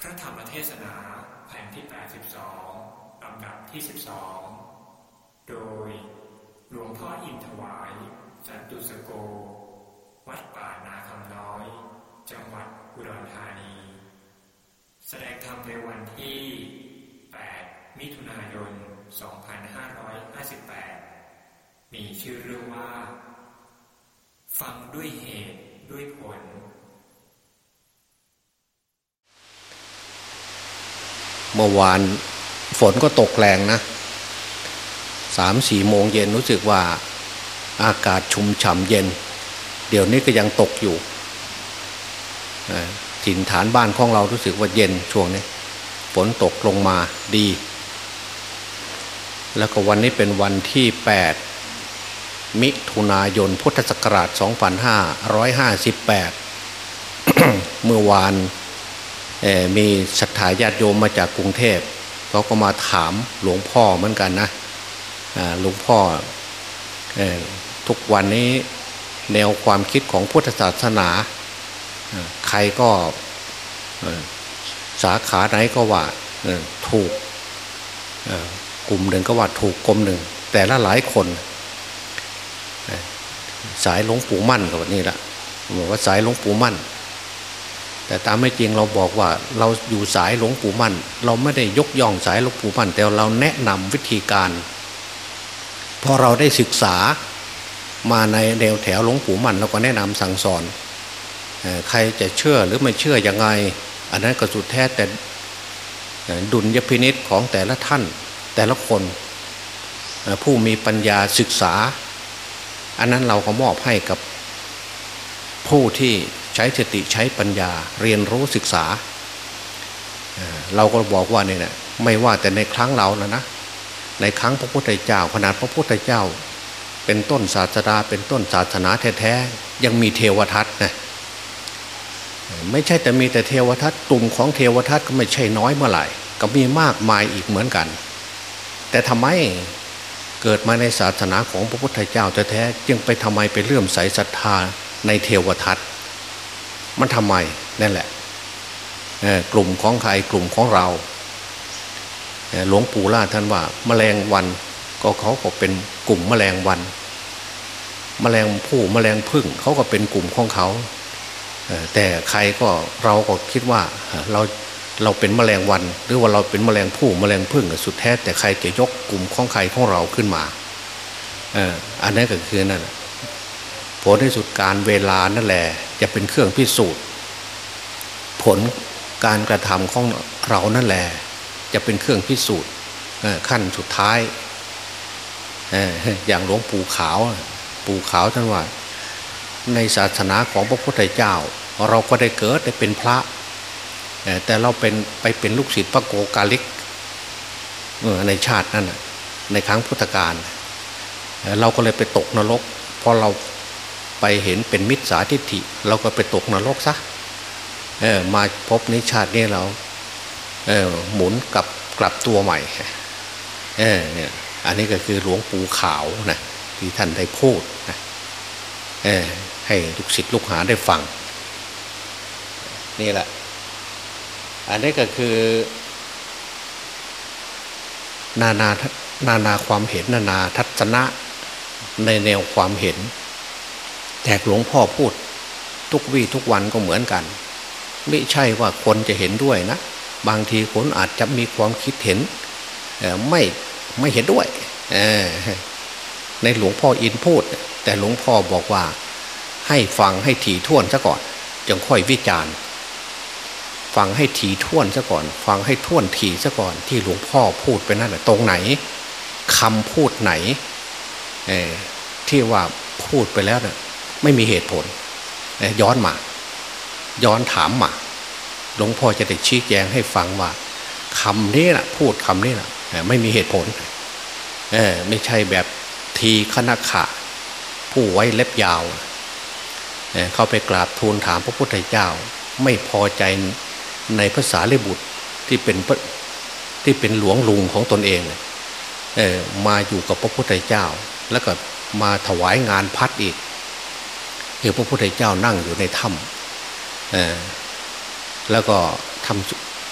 พระธรรมเทศนาแผ่นที่ 82 ลำดับที่ 12 โดยหลวงพ่ออินถวาย สันตุสโก วัดป่านาคำน้อย จังหวัดอุดรธานี แสดงธรรมในวันที่ 8 มิถุนายน 2558 มีชื่อเรื่องว่า ฟังด้วยเหตุด้วยผล เมื่อวานฝนก็ตกแรงนะสามสี่โมงเย็นรู้สึกว่าอากาศชุ่มฉ่ำเย็น เดี๋ยวนี้ก็ยังตกอยู่ถิ่นฐานบ้านของเรารู้สึกว่าเย็นช่วงนี้ฝนตกลงมาดี แล้วก็วันนี้เป็นวันที่ 8 มิถุนายนพุทธศักราช 2558 เมื่อวานเอ่อ มีศรัทธาญาติโยมมาจากกรุงเทพเขาก็มาถามหลวงพ่อเหมือนกันนะหลวงพ่ออทุกวันนี้แนวความคิดของพุทธศาสนาใครก็สาขาไหนก็ว่าถูกกลุ่มหนึ่งก็ว่าถูกกลุ่มหนึ่ง แต่ละหลายคนสายหลวงปู่มั่นก็บนี้แหละบอกว่าสายหลวงปู่มั่น แต่ตามไม่จริงเราบอกว่าเราอยู่สายหลวงปู่มั่น เราไม่ได้ยกย่องสายหลวงปู่มั่น แต่เราแนะนำวิธีการพอเราได้ศึกษามาในแนวแถวหลวงปู่มั่นเราก็แนะนำสั่งสอนใครจะเชื่อหรือไม่เชื่อยังไง อันนั้นก็สุดแท้แต่ดุลยพินิษของแต่ละท่านแต่ละคนผู้มีปัญญาศึกษา อันนั้นเราก็มอบให้กับผู้ที่ ใช้สติใช้ปัญญาเรียนรู้ศึกษา เราก็บอกว่าเนี่ยนะไม่ว่าแต่ในครั้งเรานะนะในครั้งพระพุทธเจ้า ขนาดพระพุทธเจ้า เป็นต้นศาสดาเป็นต้นศาสนาแท้ๆยังมีเทวทัตนะเอ่อไม่ใช่แต่มีแต่เทวทัตกลุ่มของเทวทัตก็ไม่ใช่น้อยเมื่อไหร่ ก็มีมากมายอีกเหมือนกัน แต่ทำไมเกิดมาในศาสนาของพระพุทธเจ้าแท้ๆจึงไปทำไมไปเลื่อมใสศรัทธาในเทวทัต มันทำไมนั่นแหละกลุ่มของใครกลุ่มของเราหลวงปู่ล่าท่านว่า แมลงวันก็เขาก็เป็นกลุ่มแมลงวัน แมลงผู้แมลงพึ่งเขาก็เป็นกลุ่มของเขาแต่ใครก็เราก็คิดว่าเราเราเป็นแมลงวัน หรือว่าเราเป็นแมลงผู้แมลงพึ่งสุดแท้แต่ใครจะยกกลุ่มของใครของเราขึ้นมาอันนั้นก็คือนั่น ผลที่สุดการเวลานั่นแหละจะเป็นเครื่องพิสูจน์ ผลการกระทำของเรานั่นแหละจะเป็นเครื่องพิสูจน์ขั้นสุดท้ายอย่างหลวงปู่ขาว ปู่ขาวท่านว่า ในศาสนาของพระพุทธเจ้า เราก็ได้เกิดได้เป็นพระ แต่เราเป็นไปเป็นลูกศิษย์พระโกกาลิกในชาตินั้นในครั้งพุทธกาลเอ่อเราก็เลยไปตกนรกเพราะเรา ไปเห็นเป็นมิจฉาทิฏฐิ เราก็ไปตกนรกซะเออมาพบในชาตินี้เราเออหมุนกลับกลับตัวใหม่เออเนี่ยอันนี้ก็คือหลวงปู่ขาวนะที่ท่านได้พูดนะเออให้ลูกศิษย์ลูกหาได้ฟัง นี่แหละ อันนี้ก็คือ นานานานาความเห็นนานาทัศนะในแนวความเห็น แต่หลวงพ่อพูด ทุกวี่ทุกวันก็เหมือนกัน ไม่ใช่ว่าคนจะเห็นด้วยนะ บางทีคนอาจจะมีความคิดเห็นไม่ไม่เห็นด้วยในหลวงพ่ออินพูด แต่หลวงพ่อบอกว่า ให้ฟังให้ถี่ถ้วนซะก่อนจึงค่อยวิจารณ์ ฟังให้ถี่ถ้วนซะก่อน ฟังให้ท่วนถี่ซะก่อน ที่หลวงพ่อพูดไปนั่นแหละตรงไหนคำพูดไหนที่ว่าพูดไปแล้วเนี่ย ไม่มีเหตุผล ย้อนมา ย้อนถามมาหลวงพ่อจะได้ชี้แจงให้ฟังว่าคำนี้นะพูดคำนี้นะไม่มีเหตุผลเออไม่ใช่แบบทีคณะขะผู้ไว้เล็บยาวเเข้าไปกราบทูลถามพระพุทธเจ้า ไม่พอใจในภาษาเลบุตรที่เป็นที่เป็นหลวงลุงของตนเองเออมาอยู่กับพระพุทธเจ้า แล้วก็มาถวายงานพัดอีก คือพระพุทธเจ้านั่งอยู่ในถ้ำแล้วก็ท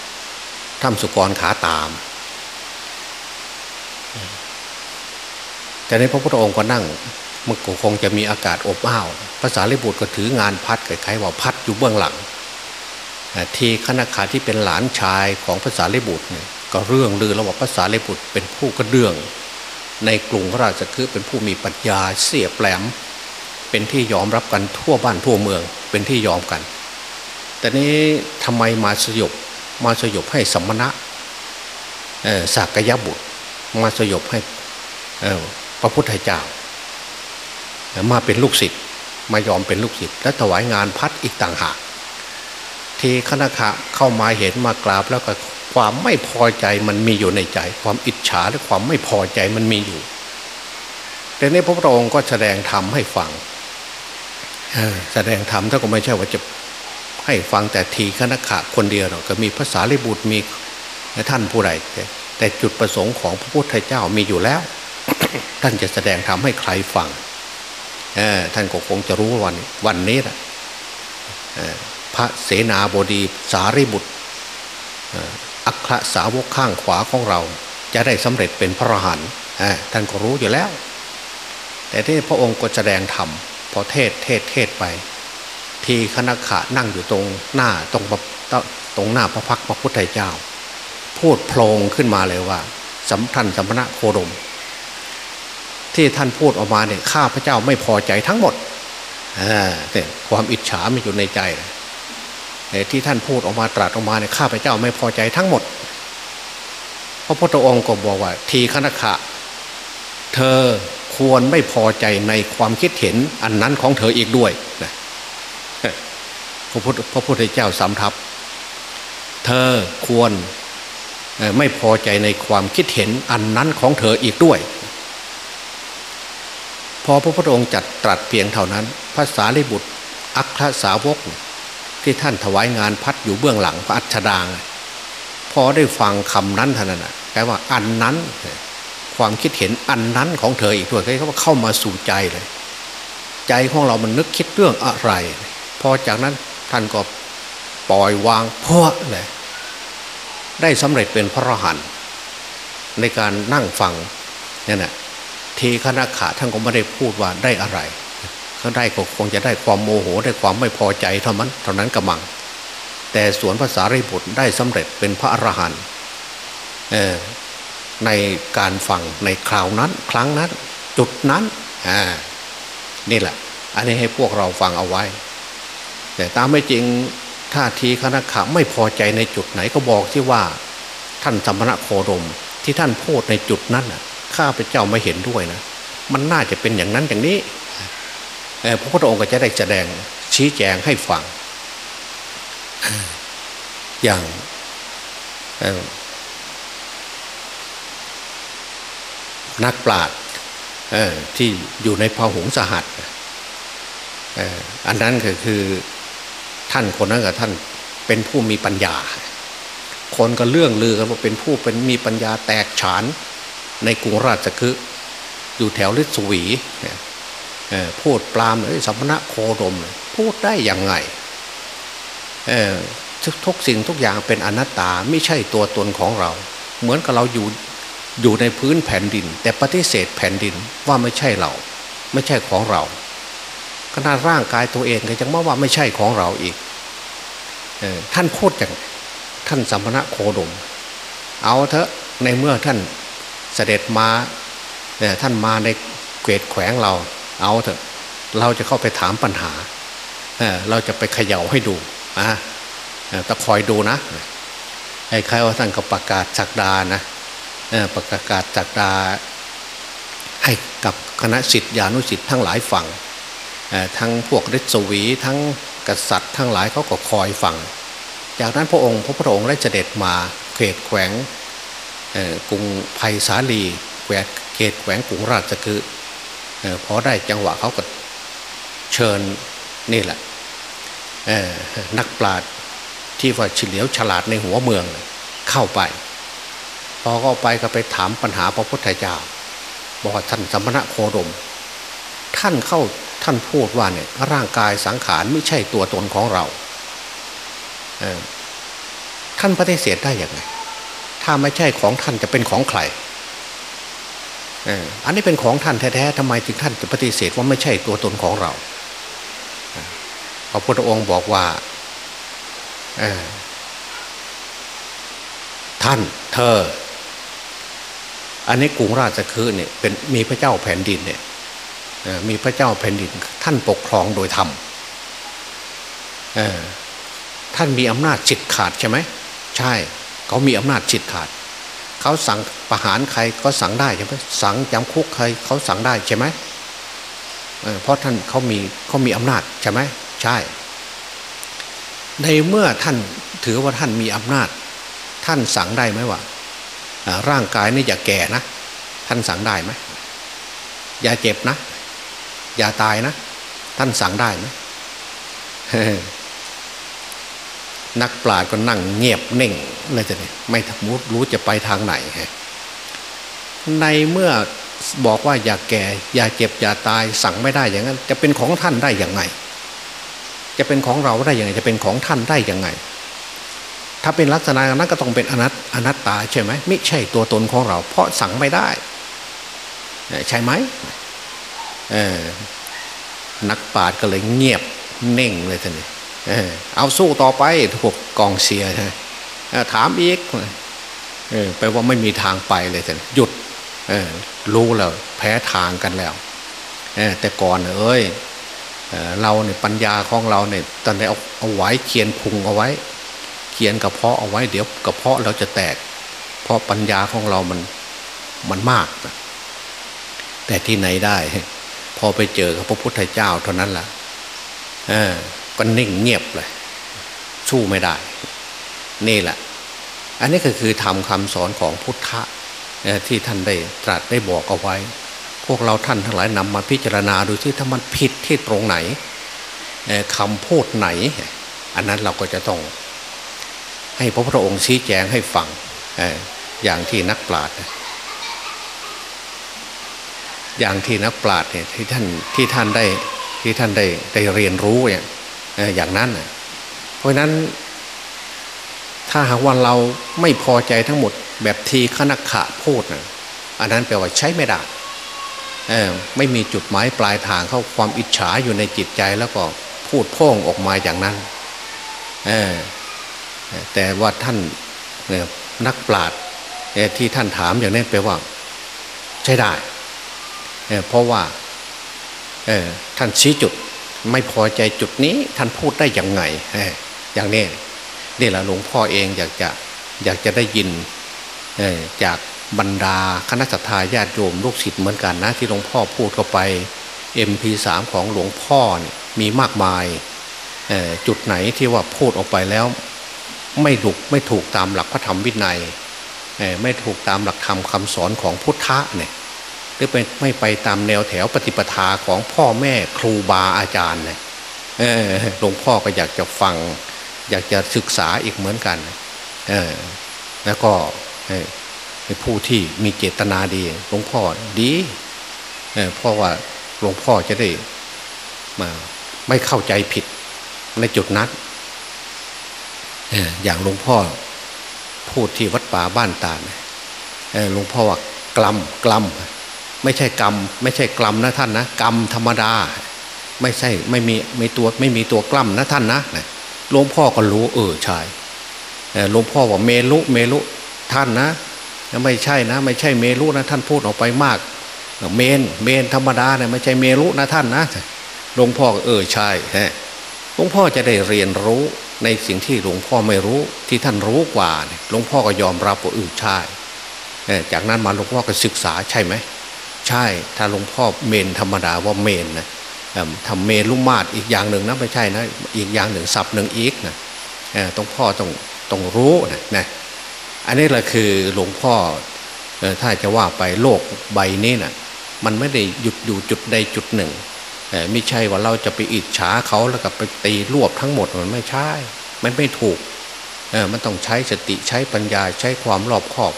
ำถ้ำสุกรขาตามแต่ในพระพุทธองค์ก็นั่งมันก็คงจะมีอากาศอบอ้าวภาษาลิบุตรก็ถืองานพัดคล้ายๆว่าพัดอยู่เบื้องหลัง ทีคณะขาที่เป็นหลานชายของภาษาลิบุตรเนี่ยก็เรื่องลือแล้วว่าภาษาลิบุตรเป็นผู้กระเดื่อง ในกรุงพระราชคือเป็นผู้มีปัญญาเสียแปลม เป็นที่ยอมรับกันทั่วบ้านทั่วเมืองเป็นที่ยอมกัน แต่นี้ทำไมมาสยบมาสยบให้สมณะสักยะบุตร มาสยบให้พระพุทธเจ้ามาเป็นลูกศิษย์มายอมเป็นลูกศิษย์และถวายงานพัดอีกต่างหากทีคณะขะเข้ามาเห็นมากราบแล้วก็ความไม่พอใจมันมีอยู่ในใจ ความอิจฉาและความไม่พอใจมันมีอยู่แต่ในพระองค์ก็แสดงธรรมให้ฟัง แสดงธรรมถ้าก็ไม่ใช่ว่าจะให้ฟังแต่ทีคณะขะคนเดียวหรอกก็มีภาษาลิบุตรมีท่านผู้ใดแต่จุดประสงค์ของพระพุทธเจ้ามีอยู่แล้ว ท่านจะแสดงธรรมให้ใครฟังท่านก็คงจะรู้วันวันนี้แหละพระเสนาบดีสารีบุตรอัครสาวกข้างขวาของเรา จะได้สำเร็จเป็นพระอรหันต์ท่านก็รู้อยู่แล้ว แต่ที่พระองค์ก็แสดงธรรม พอเทศเทศเทศไป ทีคณะขะนั่งอยู่ตรงหน้าตรงตรงหน้าพระพักพระพุทธเจ้า พูดโพลงขึ้นมาเลยว่าสัมทันสัมณะโคดม ที่ท่านพูดออกมาเนี่ยข้าพระเจ้าไม่พอใจทั้งหมดเนี่ยความอิจฉาม่อยู่ในใจที่ท่านพูดออกมาตรัสออกมาเนี่ยข้าพเจ้าไม่พอใจทั้งหมด พระพุทธองค์ก็บอกว่า ทีคณะขะ เธอ ควรไม่พอใจในความคิดเห็นอันนั้นของเธออีกด้วยนะพระพุทธพระพุทธเจ้าสำทับ เธอควรไม่พอใจในความคิดเห็นอันนั้นของเธออีกด้วย พอพระพุทธองค์จัดตรัสเพียงเท่านั้นภาษาลิบุตร อัครสาวก ที่ท่านถวายงานพัดอยู่เบื้องหลังพระอัชดางพอได้ฟังคำนั้นเท่านน่ะแปลว่าอันนั้น ความคิดเห็นอันนั้นของเธออีกด้วยเขาเข้ามาสู่ใจเลย ใจของเรามันนึกคิดเรื่องอะไร พอจากนั้นท่านก็ปล่อยวางเพราะเลยได้สำเร็จเป็นพระอรหันต์ในการนั่งฟังเนี่ยนะทีคณะขาท่านก็ไม่ได้พูดว่าได้อะไรเขาได้ก็คงจะได้ความโมโหได้ความไม่พอใจเท่านั้นเท่านั้นกำมัง แต่สวนภาษาริบุตรได้สำเร็จเป็นพระอรหันต์ ในการฟังในคราวนั้น ครั้งนั้น จุดนั้นนี่แหละ อันนี้ให้พวกเราฟังเอาไว้ แต่ตามไม่จริงท่าทีคณะขะไม่พอใจในจุดไหนก็บอกที่ว่า ท่านสมณะโคดมที่ท่านพูดในจุดนั้นข้าพเจ้าไม่เห็นด้วยนะ มันน่าจะเป็นอย่างนั้นอย่างนี้พระพุทธองค์ก็จะได้แสดงชี้แจงให้ฟังอย่าง นักปราชญ์ที่อยู่ในพาหุงสหัสอันนั้นก็คือท่านคนนั้นกับท่านเป็นผู้มีปัญญา คนก็เรื่องลือกันว่าเป็นผู้เป็นมีปัญญาแตกฉานในกรุงราชคฤห์อยู่แถวฤทธิ์สวีพูดปลามเลยสัมณะโคดม พูดได้อย่างไงทุกสิ่งทุกอย่างเป็นอนัตตาไม่ใช่ตัวตนของเรา เหมือนกับเราอยู่ อยู่ในพื้นแผ่นดิน แต่ปฏิเสธแผ่นดินว่าไม่ใช่เรา ไม่ใช่ของเราขนาดร่างกายตัวเองก็ยังมาว่าไม่ใช่ของเราอีกท่านพูดอย่างท่านสัมณะโคดม เอาเถอะในเมื่อท่านเสด็จมาท่านมาในเกตแขวงเรา เอาเถอะ เราจะเข้าไปถามปัญหาเราจะไปเขย่าให้ดูอะตะคอยดูนะไอ้ใครว่าท่านก็ประกาศจักดานะ ประกาศจักดาให้กับคณะสิทธิานุสิทธิ์ทั้งหลายฟังทั้งพวกฤทธิสวีทั้งกษัตริย์ทั้งหลายเขาก็คอยฟัง จากนั้นพระองค์พระพุทธองค์ได้เสด็จมาเขตแขวงกรุงไผ่สาลีแขวเขตแขวงกรุงราชคือพอได้จังหวะเขาก็เชิญนี่แหละนักปราชญ์ที่ว่าเฉลียวฉลาดในหัวเมืองเข้าไป พอเข้าไปก็ไปถามปัญหาพระพุทธเจ้า บอกท่านสมณะโคดม ท่านเข้าท่านพูดว่าเนี่ยร่างกายสังขารไม่ใช่ตัวตนของเราท่านปฏิเสธได้อย่างไง ถ้าไม่ใช่ของท่านจะเป็นของใครอันนี้เป็นของท่านแท้ๆทำไมถึงท่านจะปฏิเสธว่าไม่ใช่ตัวตนของเราพระพุทธองค์บอกว่าท่านเธอ อันนี้กรุงราชคือเนี่ยเป็นมีพระเจ้าแผ่นดินเนี่ยมีพระเจ้าแผ่นดิน ท่านปกครองโดยธรรมท่านมีอำนาจจิตขาดใช่ไหมใช่ เขามีอำนาจจิตขาด เขาสั่งประหารใครก็สั่งได้ใช่ไหมสั่งจำคุกใครเขาสั่งได้ใช่ไหมเพราะท่านเขามีเขามีอำนาจใช่ไหมใช่ ในเมื่อท่านถือว่าท่านมีอำนาจ ท่านสั่งได้ไหมว่า ร่างกายนี่อย่าแก่นะ ท่านสั่งได้ไหมอย่าเจ็บนะ อย่าตายนะ ท่านสั่งได้ไหมนักปราชญ์ก็นั่งเงียบเน่งเลยจะเนี่ยไม่รู้รู้จะไปทางไหนในเมื่อบอกว่าอย่าแก่ อย่าเจ็บอย่าตายสั่งไม่ได้อย่างนั้น จะเป็นของท่านได้อย่างไง จะเป็นของเราได้อย่างไง จะเป็นของท่านได้อย่างไง ถ้าเป็นลักษณะนั้นก็ต้องเป็นอนัตอนัตตาใช่ไหมไม่ใช่ตัวตนของเรา เพราะสั่งไม่ได้ใช่ไหมนักปราชญ์ก็เลยเงียบเน่งเลยท่านี่เอาสู้ต่อไปพวกกองเชียถามอีกแปลว่าไม่มีทางไปเลยท่านหยุดรู้แล้วแพ้ทางกันแล้วแต่ก่อนเอ้ยเราเนี่ยปัญญาของเราเนี่ยตอนนี้เอาเอาไว้เขียนพุงเอาไว้ เขียนกระเพาะเอาไว้เดี๋ยวกระเพาะเราจะแตก เพราะปัญญาของเรามันมันมากแต่ที่ไหนได้ พอไปเจอกับพระพุทธเจ้าเท่านั้นแหละก็นิ่งเงียบเลย สู้ไม่ได้ นี่แหละ อันนี้ก็คือทำคำสอนของพุทธะที่ท่านได้ตรัสได้บอกเอาไว้ พวกเราท่านทั้งหลายนำมาพิจารณาดูที่ถ้ามันผิดที่ตรงไหนคำพูดไหน อันนั้นเราก็จะต้อง ให้พระพุทธองค์ชี้แจงให้ฟังอย่างที่นักปราชญ์อย่างที่นักปราชญ์เนี่ยที่ท่านที่ท่านได้ที่ท่านได้ได้เรียนรู้อย่างอย่างนั้น เพราะนั้น ถ้าหากว่าเราไม่พอใจทั้งหมดแบบทีขนักขะพูดนะอันนั้นแปลว่าใช้ไม่ได้ไม่มีจุดหมายปลายทางเข้าความอิจฉาอยู่ในจิตใจแล้วก็พูดพ่องออกมาอย่างนั้น แต่ว่าท่านนักปราชญ์ที่ท่านถามอย่างนี้แปลว่า ใช้ได้ เพราะว่าท่านชี้จุดไม่พอใจจุดนี้ท่านพูดได้อย่างไงอย่างนี้นี่แหละหลวงพ่อเองอยากจะอยากจะได้ยินจากบรรดาคณะสัตยาญาติโยมลูกศิษย์เหมือนกันนะ ที่หลวงพ่อพูดเข้าไป MP3 ของหลวงพ่อเนี่ยมีมากมายจุดไหนที่ว่าพูดออกไปแล้ว ไม่ถูกไม่ถูกตามหลักพระธรรมวินัยไม่ถูกตามหลักธรรมคำสอนของพุทธะเนี่ยหรือไปไม่ไปตามแนวแถวปฏิปทาของพ่อแม่ครูบาอาจารย์เนี่ยหลวงพ่อก็อยากจะฟัง อยากจะศึกษาอีกเหมือนกันแล้วก็ผู้ที่มีเจตนาดีหลวงพ่อดีเพราะว่าหลวงพ่อจะได้มาไม่เข้าใจผิดในจุดนั้น อย่างหลวงพ่อพูดที่วัดป่าบ้านตาหลวงพ่อว่ากลัมกลัมไม่ใช่กรรม ไม่ใช่กลัมนะท่านนะกรรมธรรมดา ไม่ใช่ไม่มีไม่ตัวไม่มีตัวกลัมนะท่านนะหลวงพ่อก็รู้เออใช่หลวงพ่อว่าเมลุเมลุท่านนะไม่ใช่นะ ไม่ใช่เมลุนะท่านพูดออกไปมาก เมนเมนธรรมดาเนี่ยไม่ใช่เมลุนะท่านนะหลวงพ่อเออใช่หลวงพ่อจะได้เรียนรู้ ในสิ่งที่หลวงพ่อไม่รู้ที่ท่านรู้กว่าหลวงพ่อก็ยอมรับว่าเออใช่จากนั้นมาหลวงพ่อก็ศึกษาใช่ไหมใช่ถ้าหลวงพ่อเมนธรรมดาว่าเมนนะทำเมนลุมาดอีกอย่างหนึ่งนะไม่ใช่นะอีกอย่างหนึ่งสับหนึ่งอีกนะต้องพ่อต้องต้องรู้นะนะอันนี้แหละคือหลวงพ่อถ้าจะว่าไปโลกใบนี้นะมันไม่ได้หยุดอยู่จุดใดจุดหนึ่ง ไม่ใช่ว่าเราจะไปอิจฉาเขาแล้วก็ไปตีรวบทั้งหมดมันไม่ใช่ มันไม่ถูกมันต้องใช้สติใช้ปัญญาใช้ความรอบคอบ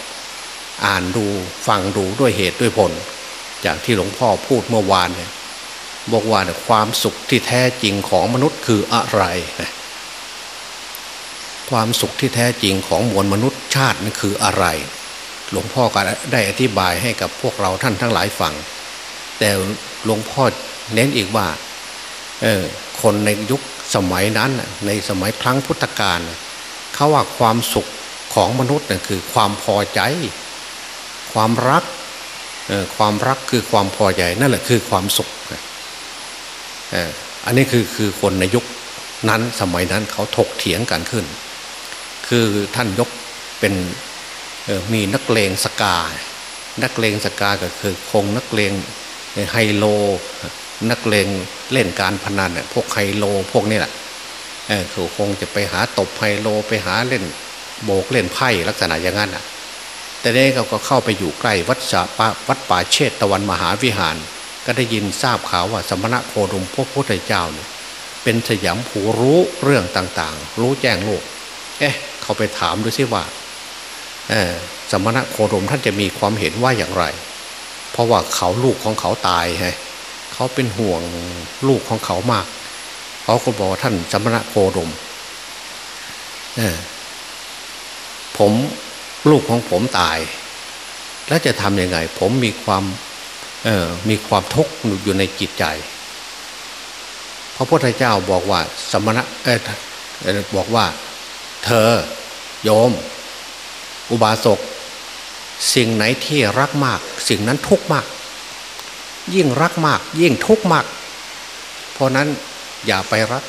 อ่านดูฟังดูด้วยเหตุด้วยผลอย่างที่หลวงพ่อพูดเมื่อวานเนี่ยบอกว่าความสุขที่แท้จริงของมนุษย์คืออะไรนะความสุขที่แท้จริงของมวลมนุษย์ชาตินั่นคืออะไร หลวงพ่อก็ได้อธิบายให้กับพวกเราท่านทั้งหลายฟัง แต่หลวงพ่อ เน้นอีกว่าเออคนในยุคสมัยนั้นในสมัยครั้งพุทธกาลเขาว่าความสุขของมนุษย์น่ยคือความพอใจ ความรักความรักคือความพอใจนั่นแหละคือความสุขอันนี้คือคือคนในยุคนั้นสมัยนั้นเขาถกเถียงกันขึ้น คือท่านยกเป็นมีนักเลงสกา นักเลงสกาก็คือคงนักเลงไฮโล นักเลงเล่นการพนันเนี่ยพวกไฮโลพวกนี้แหละเออคือคงจะไปหาตบไฮโลไปหาเล่นโบกเล่นไพ่ลักษณะอย่างนั้นอะ แต่นี้เขาก็เข้าไปอยู่ใกล้วัดสาปวัดป่าเชตตะวันมหาวิหาร ก็ได้ยินทราบข่าวว่าสมณะโคดมพระพุทธเจ้าเนี่ยเป็นสยามผู้รู้เรื่องต่างๆ รู้แจ้งโลก เอ๊ะ เขาไปถามดูซิว่าสมณะโคดมท่านจะมีความเห็นว่าอย่างไร เพราะว่าเขาลูกของเขาตายไง เขาเป็นห่วงลูกของเขามาก เขาก็บอกท่านสมณะโคดมผมลูกของผมตาย แล้วจะทำยังไง ผมมีความมีความทุกข์อยู่ในจิตใจพระพุทธเจ้าบอกว่า สมณะเออบอกว่า เธอ โยม อุบาสก สิ่งไหนที่รักมาก สิ่งนั้นทุกมาก ยิ่งรักมาก ยิ่งทุกมาก เพราะนั้นอย่าไปรัก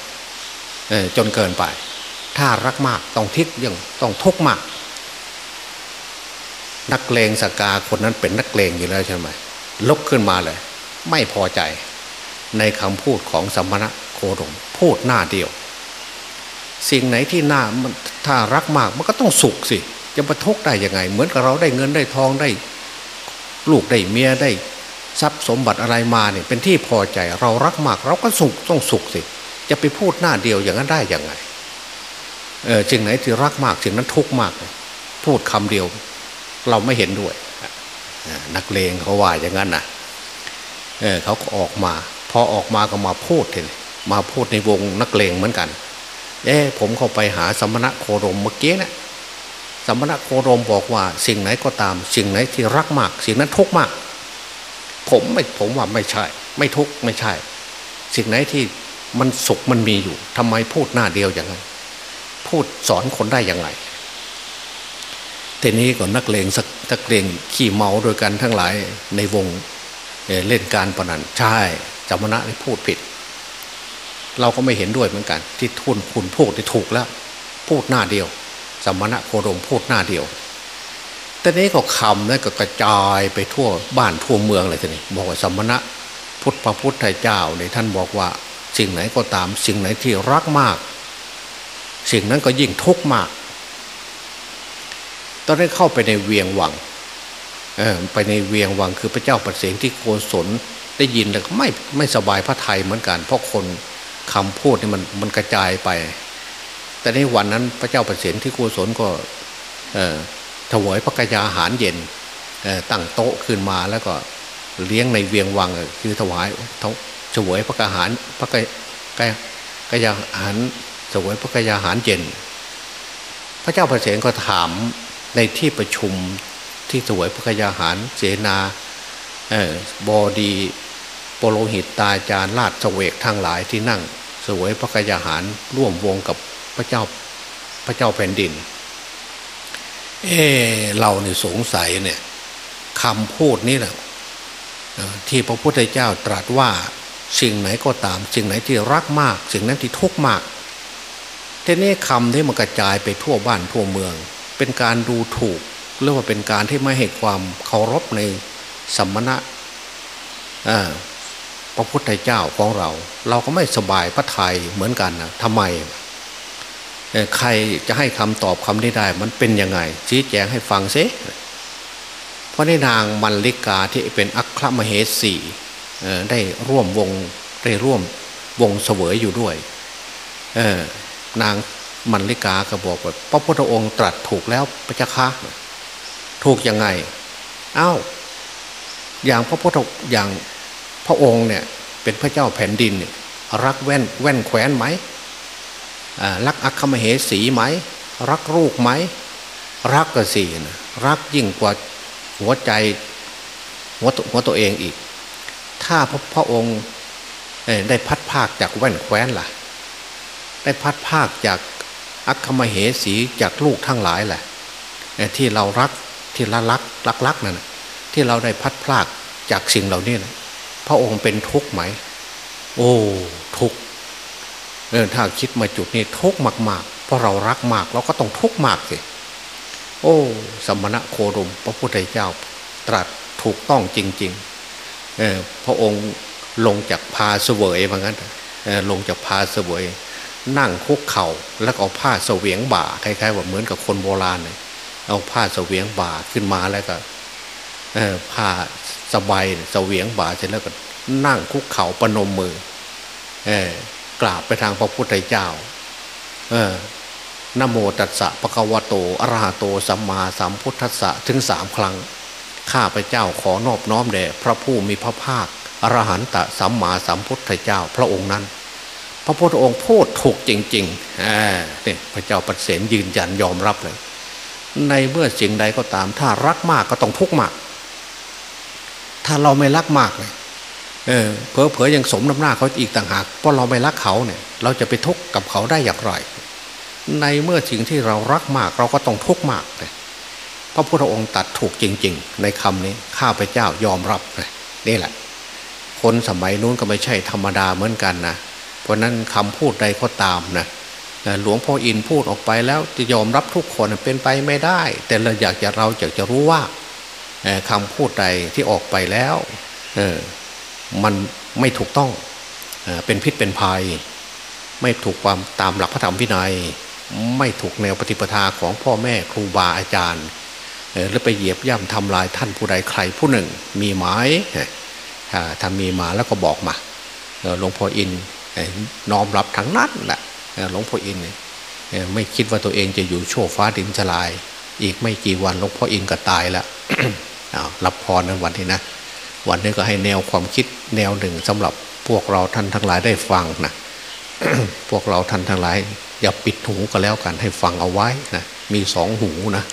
จนเกินไป ถ้ารักมากต้องทิกยังต้องทุกมาก นักเลงสกาคนนั้นเป็นนักเลงอยู่แล้วใช่ไหมลุกขึ้นมาเลย ไม่พอใจในคำพูดของสมณะโคดมพูดหน้าเดียว สิ่งไหนที่หน้ามันถ้ารักมากมันก็ต้องสุขสิ จะประทุกได้ยังไง เหมือนกับเราได้เงินได้ทองได้ ลูกได้เมียได้ ทรัพย์สมบัติอะไรมาเนี่ยเป็นที่พอใจเรารักมากเราก็สุขต้องสุขสิ จะไปพูดหน้าเดียวอย่างนั้นได้ยังไงเออสิ่งไหนที่รักมากสิ่งนั้นทุกมาก พูดคำเดียว เราไม่เห็นด้วยนักเลงเขาว่าอย่างนั้นนะเเขาก็ออกมา พอออกมาก็มาพูดเลยมาพูดในวงนักเลงเหมือนกันเอ๊ผมเข้าไปหาสมณะโคดมเมื่อกี้นะสมณะโคดมบอกว่า สิ่งไหนก็ตาม สิ่งไหนที่รักมาก สิ่งนั้นทุกมาก ผมไม่ผมว่าไม่ใช่ ไม่ทุกไม่ใช่ สิ่งไหนที่มันสุขมันมีอยู่ทำไมพูดหน้าเดียวอย่างนั้นพูดสอนคนได้อย่างไรทีนี้ก็นักเลงสักนักเลงขี่เมาโดยกันทั้งหลายในวงเเล่นการประนันใช่จามณะพูดผิด เราก็ไม่เห็นด้วยเหมือนกัน ที่ทุนคุณพูดที่ถูกแล้ว พูดหน้าเดียวสมณะโคดมพูดหน้าเดียว แต่นี้ก็คำนั้นก็กระจายไปทั่วบ้านทั่วเมืองเลยทีนี้บอกว่าสมณะพุทธพระพุทธเจ้าในท่านบอกว่า สิ่งไหนก็ตาม สิ่งไหนที่รักมาก สิ่งนั้นก็ยิ่งทุกข์มาก ตอนนั้เข้าไปในเวียงวังไปในเวียงวังคือพระเจ้าปเสนที่โกศลได้ยินแล้วไม่ไม่สบายพระไทยเหมือนกัน เพราะคนคำพูดนี่มันมันกระจายไป แต่ในวันนั้นพระเจ้าปเสนที่โกศลก็ ถวายพระกยาหารเย็นตั้งโต๊ะขึ้นมาแล้วก็เลี้ยงในเวียงวังคือถวายถวายพระกยาหารพระกกยาหารถวายพระกยาหารเย็น พระเจ้าปเสนก็ถามในที่ประชุมที่สวายพระกยาหารเสนาบอดีโปโลหิตตาจารย์ลาดเสวกทั้งหลายที่นั่งสวยพระกยาหารร่วมวงกับพระเจ้าพระเจ้าแผ่นดิน เออเราเนี่ยสงสัยเนี่ยคำพูดนี้แหละที่พระพุทธเจ้าตรัสว่าสิ่งไหนก็ตาม สิ่งไหนที่รักมาก สิ่งนั้นที่ทุกข์มากทีนี้คำนี้มันกระจายไปทั่วบ้านทั่วเมือง เป็นการดูถูกหรือว่าเป็นการที่ไม่ให้ความเคารพในสัมมณะพระพุทธเจ้าของเรา เราก็ไม่สบายพระไทยเหมือนกันนะทำไม ใครจะให้คำตอบคำนี้ได้ มันเป็นยังไง ชี้แจงให้ฟังซิเพราะในนางมันลิกาที่เป็นอัครมเหสีได้ร่วมวงได้ร่วมวงเสวยอยู่ด้วยนางมันลิกาก็บอกว่าพระพุทธองค์ตรัสถูกแล้วพระเจ้าค่ะถูกยังไงอ้าวอย่างพระพุทธอย่างพระองค์เนี่ย เป็นพระเจ้าแผ่นดิน รักแว่นแว่นแคว้นไหม รักอัคคมเหสีไหม รักลูกไหม รักก็สินะรักยิ่งกว่าหัวใจหัวหัวตัวเองอีก ถ้าพระพระองค์ได้พัดภาคจากแว่นแคว้นล่ะ ได้พัดภาคจากอัคคมเหสีจากลูกทั้งหลายแหละที่เรารักที่ละรักรักรักนั่นที่เราได้พัดพลากจากสิ่งเหล่านี้นะพระองค์เป็นทุกข์ไหม โอ้ทุกข์ เออถ้าคิดมาจุดนี้ทุกข์มาก ๆ เพราะเรารักมากเราก็ต้องทุกข์มากสิโอ้สมณะโคดมพระพุทธเจ้าตรัสถูกต้องจริงๆเออพระองค์ลงจากพาเสวยเหมือนกันลงจากพาเสวยนั่งคุกเข่าแล้วเอาผ้าเสวียงบ่าคล้ายๆว่าเหมือนกับคนโบราณเลยเอาผ้าเสวียงบ่าขึ้นมาแล้วก็ผ้าสบายเสวียงบ่าเสร็จแล้วก็นั่งคุกเข่าประนมมือ กราบไปทางพระพุทธเจ้า เออนโมตัสสะปะคะวะโตอรหะโตสัมมาสัมพุทธัสสะถึงสามครั้ง ข้าพเจ้าขอนอบน้อมแด่พระผู้มีพระภาคอรหันตสัมมาสัมพุทธเจ้าพระองค์นั้น พระพุทธองค์พูดถูกจริงๆเนี่ยพระเจ้าปเสนยืนยันยอมรับเลย ในเมื่อสิ่งใดก็ตาม ถ้ารักมากก็ต้องทุกมาก ถ้าเราไม่รักมากเนี่ย เออเพอเพอยังสมน้ำหน้าเขาอีกต่างหากเพราะเราไม่รักเขาเนี่ยเราจะไปทุกข์กับเขาได้อย่างไร ในเมื่อสิ่งที่เรารักมากเราก็ต้องทุกข์มากเลยพระพุทธองค์ตัดถูกจริง ๆ ในคำนี้ข้าพเจ้ายอมรับเลยนี่แหละ คนสมัยนู้นก็ไม่ใช่ธรรมดาเหมือนกันนะเพราะนั้นคำพูดใดก็ตามนะหลวงพ่ออินพูดออกไปแล้วจะยอมรับทุกคนเป็นไปไม่ได้ แต่เราอยากจะเราอยากจะรู้ว่าคำพูดใดที่ออกไปแล้ว มันไม่ถูกต้องเป็นพิษเป็นภัย ไม่ถูกความตามหลักพระธรรมวินัย ไม่ถูกแนวปฏิปทาของพ่อแม่ครูบาอาจารย์หรือไปเหยียบย่ำทำลายท่านผู้ใดใครผู้หนึ่ง มีหมายถ้ามีมาแล้วก็บอกมาหลวงพ่ออินน้อมรับทั้งนั้นแหละหลวงพ่ออินไม่คิดว่าตัวเองจะอยู่โชว์ฟ้าดินสลาย อีกไม่กี่วันหลวงพ่ออินก็ตายแล้วรับพรในวันนี้นะ วันนี้ก็ให้แนวความคิดแนวหนึ่งสำหรับพวกเราท่านทั้งหลายได้ฟังนะพวกเราท่านทั้งหลาย อย่าปิดหูก็แล้วกันให้ฟังเอาไว้นะมีสองหูนะ